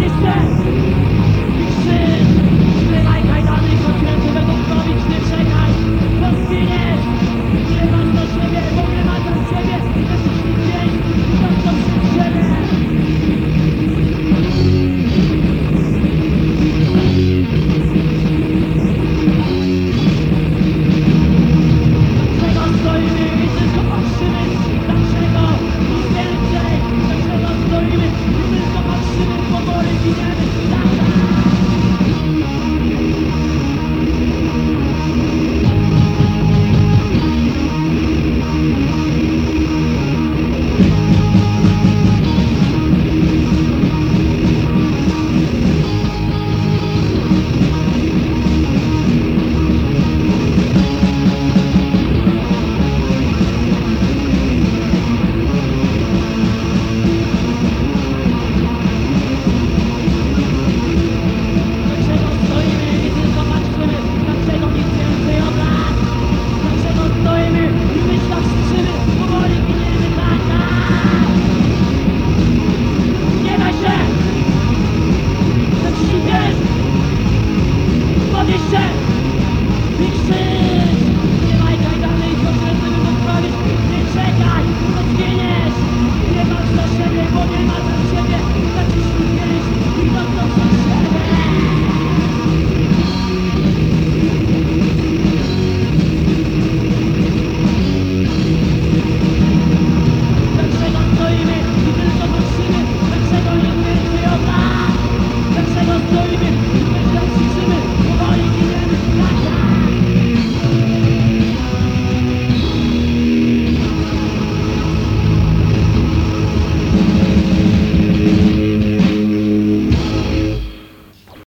understand. Thank you.